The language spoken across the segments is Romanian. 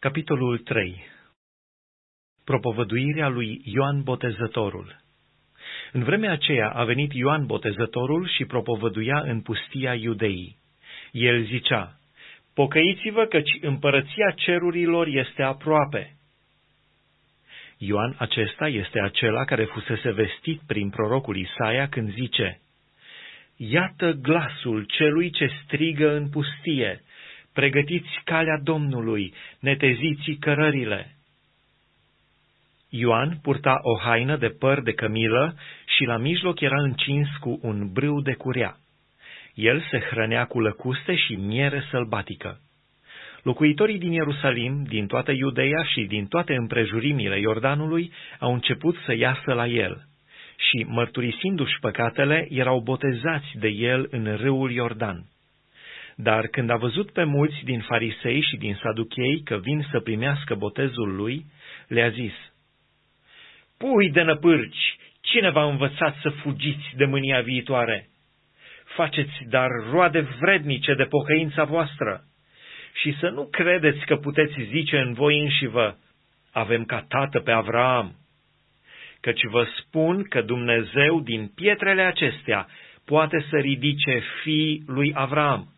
Capitolul 3 Propovăduirea lui Ioan Botezătorul În vremea aceea a venit Ioan Botezătorul și propovăduia în pustia iudeii. El zicea, Pocăiți-vă căci împărăția cerurilor este aproape. Ioan acesta este acela care fusese vestit prin prorocul Isaia când zice, Iată glasul celui ce strigă în pustie, pregătiți calea Domnului, neteziți cărările. Ioan purta o haină de păr de cămilă și la mijloc era încins cu un brâu de curea. El se hrănea cu lăcuste și miere sălbatică. Locuitorii din Ierusalim, din toată Iudeea și din toate împrejurimile Iordanului au început să iasă la el și, mărturisindu-și păcatele, erau botezați de el în râul Iordan. Dar când a văzut pe mulți din farisei și din saduchei că vin să primească botezul lui, le-a zis, Pui de năpârci, cine v-a învățat să fugiți de mânia viitoare? Faceți dar roade vrednice de pocăința voastră și să nu credeți că puteți zice în voi înșivă, avem ca tată pe Avraam. Căci vă spun că Dumnezeu din pietrele acestea poate să ridice fii lui Avraam.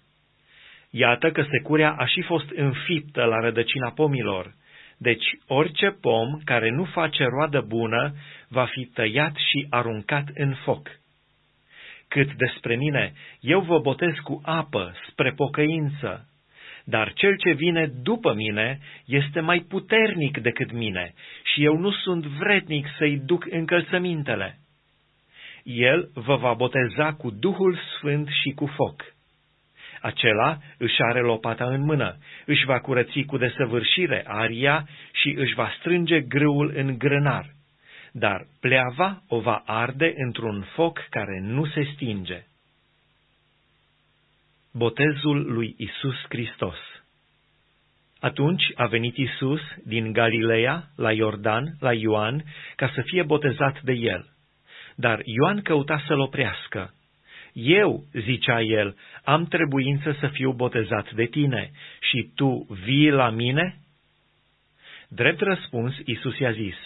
Iată că securea a și fost înfiptă la rădăcina pomilor, deci orice pom care nu face roadă bună va fi tăiat și aruncat în foc. Cât despre mine, eu vă botez cu apă spre pocăință, dar cel ce vine după mine este mai puternic decât mine și eu nu sunt vrednic să-i duc încălțămintele. El vă va boteza cu Duhul Sfânt și cu foc. Acela își are lopata în mână, își va curăți cu desăvârșire aria și își va strânge grâul în grânar, dar pleava o va arde într-un foc care nu se stinge. Botezul lui Isus Hristos Atunci a venit Isus din Galileea la Iordan, la Ioan, ca să fie botezat de el. Dar Ioan căuta să-l oprească. Eu, zicea el, am trebuință să fiu botezat de tine și tu vii la mine? Drept răspuns, Isus i-a zis,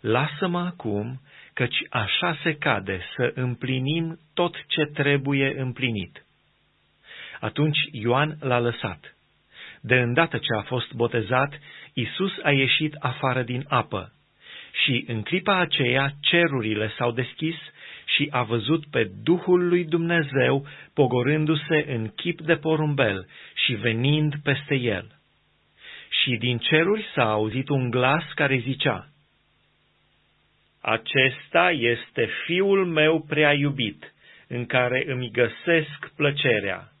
Lasă-mă acum, căci așa se cade să împlinim tot ce trebuie împlinit. Atunci Ioan l-a lăsat. De îndată ce a fost botezat, Isus a ieșit afară din apă și în clipa aceea cerurile s-au deschis și a văzut pe Duhul lui Dumnezeu pogorându-se în chip de porumbel și venind peste el. Și din ceruri s-a auzit un glas care zicea, Acesta este Fiul meu prea iubit, în care îmi găsesc plăcerea.